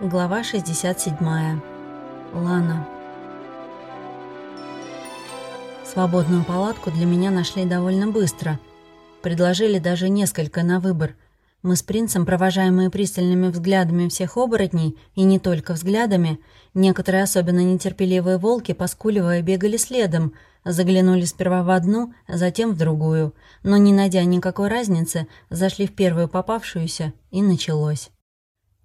Глава 67. Лана. Свободную палатку для меня нашли довольно быстро. Предложили даже несколько на выбор. Мы с принцем, провожаемые пристальными взглядами всех оборотней, и не только взглядами, некоторые особенно нетерпеливые волки, поскуливая, бегали следом, заглянули сперва в одну, затем в другую, но, не найдя никакой разницы, зашли в первую попавшуюся, и началось.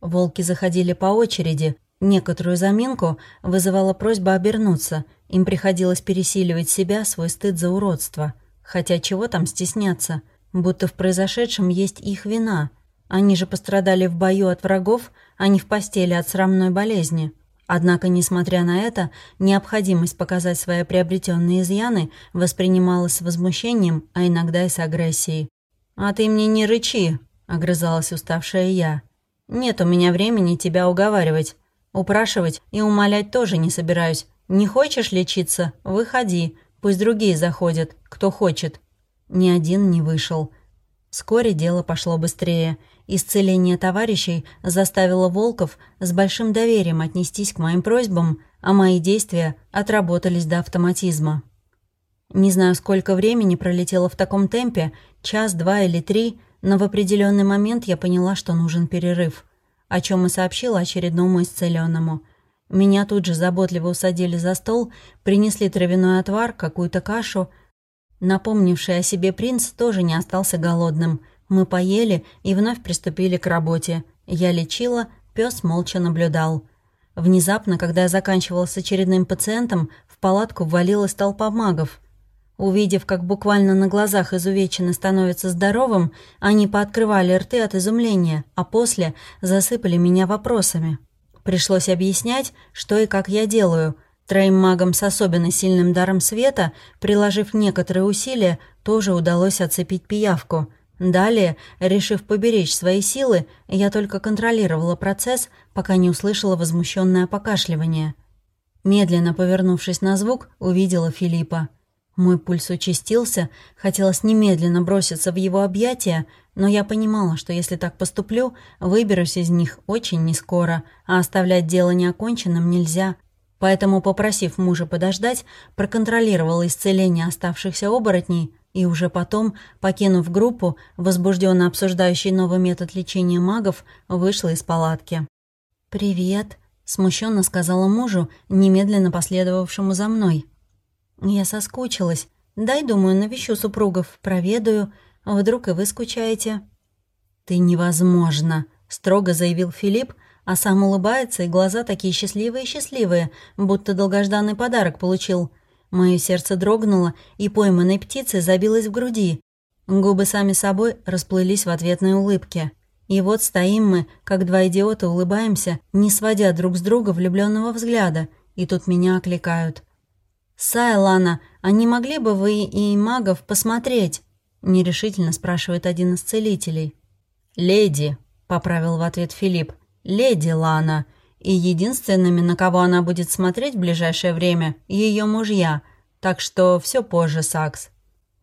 Волки заходили по очереди. Некоторую заминку вызывала просьба обернуться. Им приходилось пересиливать себя, свой стыд за уродство. Хотя чего там стесняться? Будто в произошедшем есть их вина. Они же пострадали в бою от врагов, а не в постели от срамной болезни. Однако, несмотря на это, необходимость показать свои приобретенные изъяны воспринималась с возмущением, а иногда и с агрессией. «А ты мне не рычи», — огрызалась уставшая я. Нет у меня времени тебя уговаривать. Упрашивать и умолять тоже не собираюсь. Не хочешь лечиться? Выходи. Пусть другие заходят, кто хочет. Ни один не вышел. Вскоре дело пошло быстрее. Исцеление товарищей заставило волков с большим доверием отнестись к моим просьбам, а мои действия отработались до автоматизма. Не знаю, сколько времени пролетело в таком темпе, час, два или три — но в определенный момент я поняла, что нужен перерыв, о чем и сообщила очередному исцеленному. Меня тут же заботливо усадили за стол, принесли травяной отвар, какую-то кашу. Напомнивший о себе принц тоже не остался голодным. Мы поели и вновь приступили к работе. Я лечила, пес молча наблюдал. Внезапно, когда я заканчивала с очередным пациентом, в палатку ввалилась толпа магов — Увидев, как буквально на глазах изувеченный становится здоровым, они пооткрывали рты от изумления, а после засыпали меня вопросами. Пришлось объяснять, что и как я делаю. Троим магам с особенно сильным даром света, приложив некоторые усилия, тоже удалось отцепить пиявку. Далее, решив поберечь свои силы, я только контролировала процесс, пока не услышала возмущенное покашливание. Медленно повернувшись на звук, увидела Филиппа. Мой пульс участился, хотелось немедленно броситься в его объятия, но я понимала, что если так поступлю, выберусь из них очень нескоро, а оставлять дело неоконченным нельзя. Поэтому, попросив мужа подождать, проконтролировала исцеление оставшихся оборотней и уже потом, покинув группу, возбужденно обсуждающий новый метод лечения магов, вышла из палатки. «Привет», — смущенно сказала мужу, немедленно последовавшему за мной. Я соскучилась. Дай, думаю, навещу супругов, проведаю. Вдруг и вы скучаете». «Ты невозможно», — строго заявил Филипп, а сам улыбается, и глаза такие счастливые-счастливые, будто долгожданный подарок получил. Мое сердце дрогнуло, и пойманной птицей забилось в груди. Губы сами собой расплылись в ответной улыбке. И вот стоим мы, как два идиота улыбаемся, не сводя друг с друга влюбленного взгляда, и тут меня окликают. «Сайлана, а не могли бы вы и магов посмотреть?» — нерешительно спрашивает один из целителей. «Леди», — поправил в ответ Филипп, — «леди Лана, и единственными, на кого она будет смотреть в ближайшее время, ее мужья, так что все позже, Сакс».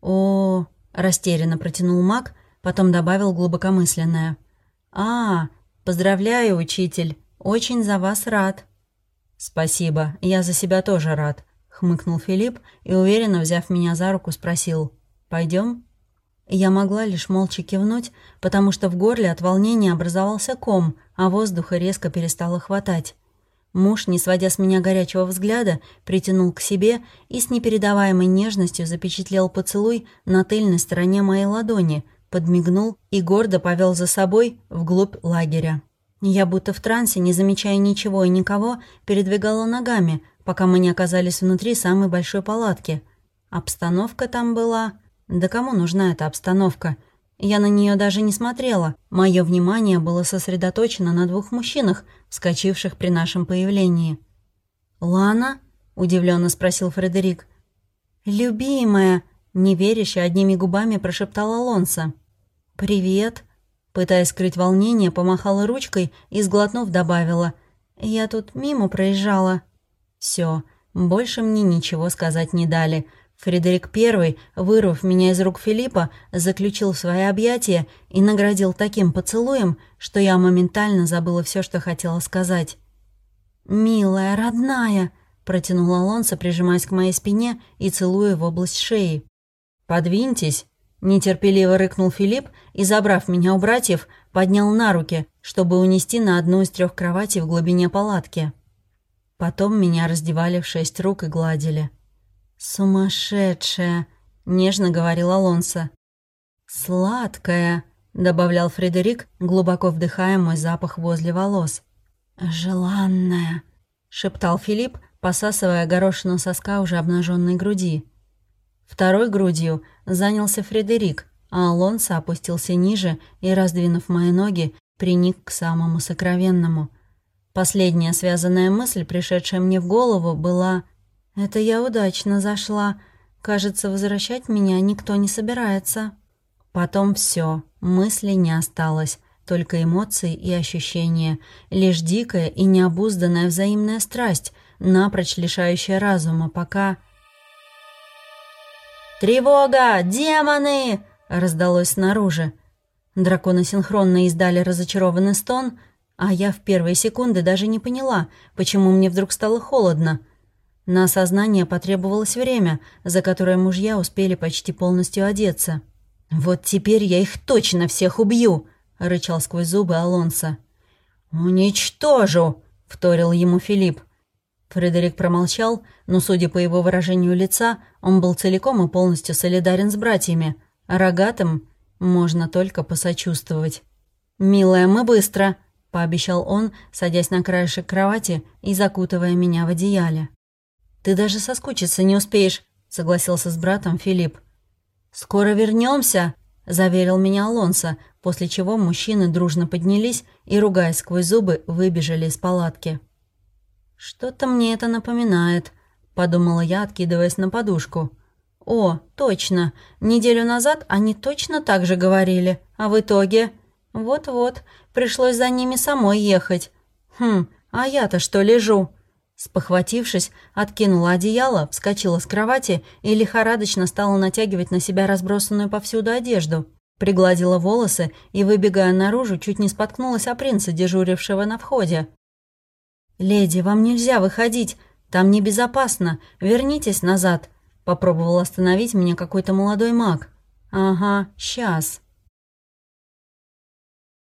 «О, — растерянно протянул маг, потом добавил глубокомысленное. «А, поздравляю, учитель, очень за вас рад». «Спасибо, я за себя тоже рад хмыкнул Филипп и, уверенно взяв меня за руку, спросил «Пойдем?». Я могла лишь молча кивнуть, потому что в горле от волнения образовался ком, а воздуха резко перестало хватать. Муж, не сводя с меня горячего взгляда, притянул к себе и с непередаваемой нежностью запечатлел поцелуй на тыльной стороне моей ладони, подмигнул и гордо повел за собой вглубь лагеря. Я будто в трансе, не замечая ничего и никого, передвигала ногами, пока мы не оказались внутри самой большой палатки. Обстановка там была... Да кому нужна эта обстановка? Я на нее даже не смотрела. Мое внимание было сосредоточено на двух мужчинах, вскочивших при нашем появлении. «Лана?» — удивленно спросил Фредерик. «Любимая!» — неверяще одними губами прошептала Лонса. «Привет!» Пытаясь скрыть волнение, помахала ручкой и, сглотнув, добавила. «Я тут мимо проезжала». Все, больше мне ничего сказать не дали. Фредерик I, вырвав меня из рук Филиппа, заключил в свои объятия и наградил таким поцелуем, что я моментально забыла все, что хотела сказать. «Милая, родная!» — протянул Алонсо, прижимаясь к моей спине и целуя в область шеи. «Подвиньтесь!» — нетерпеливо рыкнул Филипп и, забрав меня у братьев, поднял на руки, чтобы унести на одну из трех кроватей в глубине палатки. Потом меня раздевали в шесть рук и гладили. «Сумасшедшая!» — нежно говорил Алонсо. «Сладкая!» — добавлял Фредерик, глубоко вдыхая мой запах возле волос. «Желанная!» — шептал Филипп, посасывая горошину соска уже обнаженной груди. Второй грудью занялся Фредерик, а Алонсо опустился ниже и, раздвинув мои ноги, приник к самому сокровенному. Последняя связанная мысль, пришедшая мне в голову, была это я удачно зашла. Кажется, возвращать меня никто не собирается. Потом все, мыслей не осталось, только эмоции и ощущения, лишь дикая и необузданная взаимная страсть, напрочь лишающая разума, пока... «Тревога! Демоны!» — раздалось снаружи. Драконы синхронно издали разочарованный стон, а я в первые секунды даже не поняла, почему мне вдруг стало холодно. На осознание потребовалось время, за которое мужья успели почти полностью одеться. «Вот теперь я их точно всех убью!» — рычал сквозь зубы Алонсо. «Уничтожу!» — вторил ему Филипп. Фредерик промолчал, но, судя по его выражению лица, он был целиком и полностью солидарен с братьями, рогатым можно только посочувствовать. «Милая, мы быстро!» — пообещал он, садясь на краешек кровати и закутывая меня в одеяле. «Ты даже соскучиться не успеешь», — согласился с братом Филипп. «Скоро вернемся», — заверил меня Алонсо, после чего мужчины дружно поднялись и, ругаясь сквозь зубы, выбежали из палатки. «Что-то мне это напоминает», — подумала я, откидываясь на подушку. «О, точно. Неделю назад они точно так же говорили. А в итоге...» «Вот-вот. Пришлось за ними самой ехать. Хм, а я-то что лежу?» Спохватившись, откинула одеяло, вскочила с кровати и лихорадочно стала натягивать на себя разбросанную повсюду одежду. Пригладила волосы и, выбегая наружу, чуть не споткнулась о принца, дежурившего на входе. «Леди, вам нельзя выходить, там небезопасно, вернитесь назад», — попробовал остановить меня какой-то молодой маг. «Ага, сейчас».